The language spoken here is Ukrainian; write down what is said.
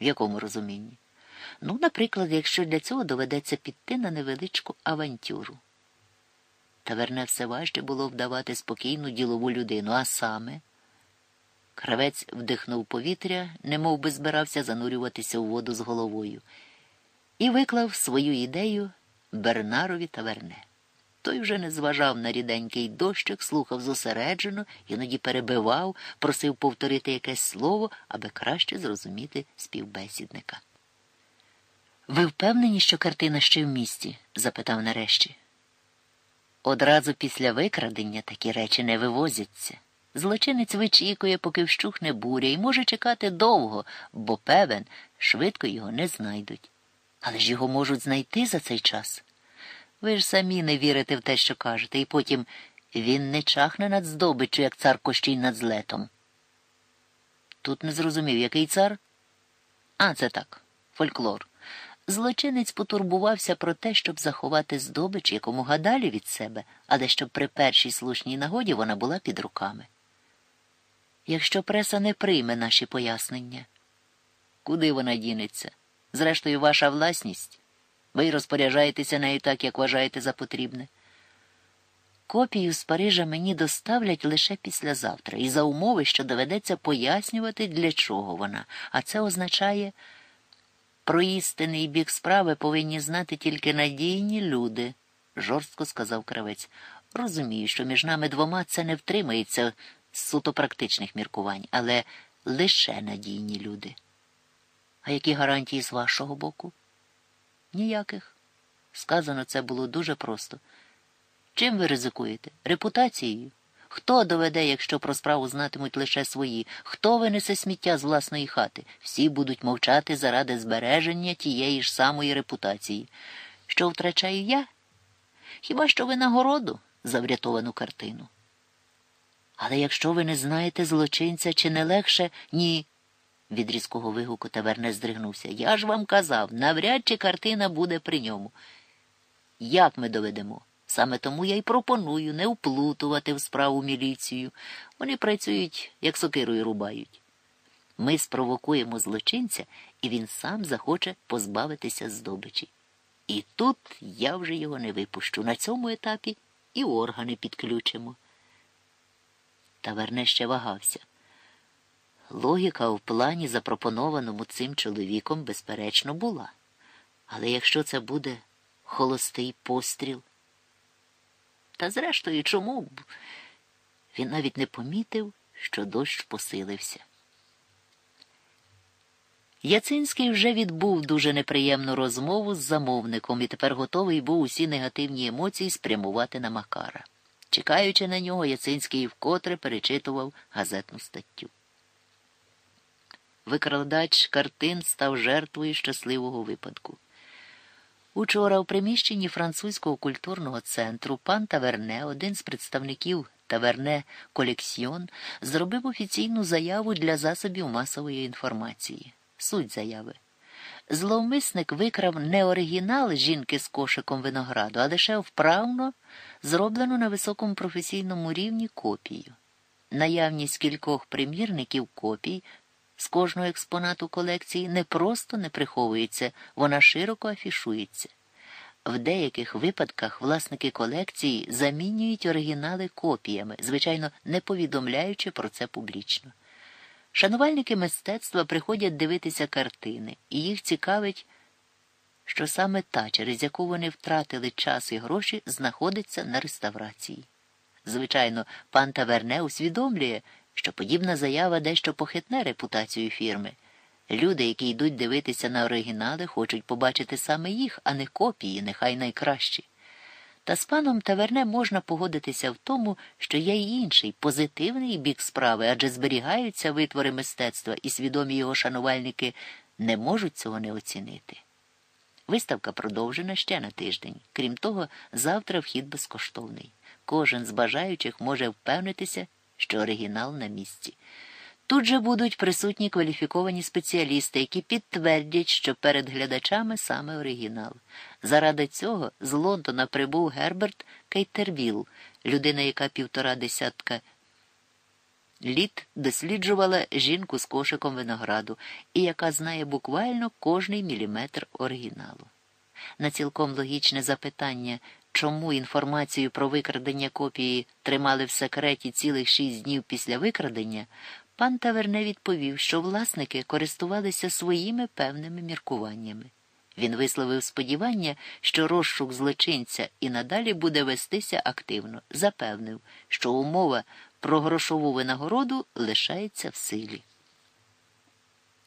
В якому розумінні? Ну, наприклад, якщо для цього доведеться піти на невеличку авантюру. Таверне все важче було вдавати спокійну ділову людину, а саме. Кравець вдихнув повітря, немов би збирався занурюватися у воду з головою, і виклав свою ідею Бернарові таверне. Той вже не зважав на ріденький дощик, слухав зосереджено, іноді перебивав, просив повторити якесь слово, аби краще зрозуміти співбесідника. Ви впевнені, що картина ще в місті? запитав нарешті. Одразу після викрадення такі речі не вивозяться. Злочинець вичікує, поки вщухне буря, і може чекати довго, бо певен, швидко його не знайдуть. Але ж його можуть знайти за цей час. Ви ж самі не вірите в те, що кажете, і потім він не чахне над здобиччю, як цар кощій над злетом. Тут не зрозумів, який цар? А, це так, фольклор. Злочинець потурбувався про те, щоб заховати здобич якомога далі від себе, але щоб при першій слушній нагоді вона була під руками. Якщо преса не прийме наші пояснення, куди вона дінеться? Зрештою, ваша власність. Ви розпоряджаєтеся нею так, як вважаєте за потрібне. Копію з Парижа мені доставлять лише післязавтра, і за умови, що доведеться пояснювати, для чого вона, а це означає. Про істинний бік справи повинні знати тільки надійні люди, жорстко сказав кравець. Розумію, що між нами двома це не втримається з суто практичних міркувань, але лише надійні люди. А які гарантії з вашого боку? Ніяких. Сказано це було дуже просто. Чим ви ризикуєте? Репутацією? Хто доведе, якщо про справу знатимуть лише свої? Хто винесе сміття з власної хати? Всі будуть мовчати заради збереження тієї ж самої репутації. Що втрачаю я? Хіба що винагороду за врятовану картину? Але якщо ви не знаєте злочинця, чи не легше, ні. Від різкого вигуку таверне здригнувся. Я ж вам казав, навряд чи картина буде при ньому. Як ми доведемо? Саме тому я й пропоную не вплутувати в справу міліцію. Вони працюють, як сокирою рубають. Ми спровокуємо злочинця, і він сам захоче позбавитися здобичі. І тут я вже його не випущу. На цьому етапі і органи підключимо. Таверне ще вагався. Логіка в плані, запропонованому цим чоловіком, безперечно, була. Але якщо це буде холостий постріл, та зрештою, чому б? Він навіть не помітив, що дощ посилився. Яцинський вже відбув дуже неприємну розмову з замовником і тепер готовий був усі негативні емоції спрямувати на Макара. Чекаючи на нього, Яцинський вкотре перечитував газетну статтю. Викрадач картин став жертвою щасливого випадку. Учора в приміщенні французького культурного центру пан Таверне, один з представників Таверне Колексьйон, зробив офіційну заяву для засобів масової інформації. Суть заяви. Зловмисник викрав не оригінал жінки з кошиком винограду, а лише вправно зроблену на високому професійному рівні копію. Наявність кількох примірників копій з кожного експонату колекції не просто не приховується, вона широко афішується. В деяких випадках власники колекції замінюють оригінали копіями, звичайно, не повідомляючи про це публічно. Шанувальники мистецтва приходять дивитися картини, і їх цікавить, що саме та, через яку вони втратили час і гроші, знаходиться на реставрації. Звичайно, пан Таверне усвідомлює, що подібна заява дещо похитне репутацію фірми. Люди, які йдуть дивитися на оригінали, хочуть побачити саме їх, а не копії, нехай найкращі. Та з паном Таверне можна погодитися в тому, що є й інший позитивний бік справи, адже зберігаються витвори мистецтва, і свідомі його шанувальники не можуть цього не оцінити. Виставка продовжена ще на тиждень. Крім того, завтра вхід безкоштовний. Кожен з бажаючих може впевнитися, що оригінал на місці. Тут же будуть присутні кваліфіковані спеціалісти, які підтвердять, що перед глядачами саме оригінал. Заради цього з Лондона прибув Герберт Кейтервіл, людина, яка півтора десятка Літ досліджувала жінку з кошиком винограду і яка знає буквально кожний міліметр оригіналу. На цілком логічне запитання, чому інформацію про викрадення копії тримали в секреті цілих шість днів після викрадення, пан Таверне відповів, що власники користувалися своїми певними міркуваннями. Він висловив сподівання, що розшук злочинця і надалі буде вестися активно, запевнив, що умова про грошову винагороду лишається в силі.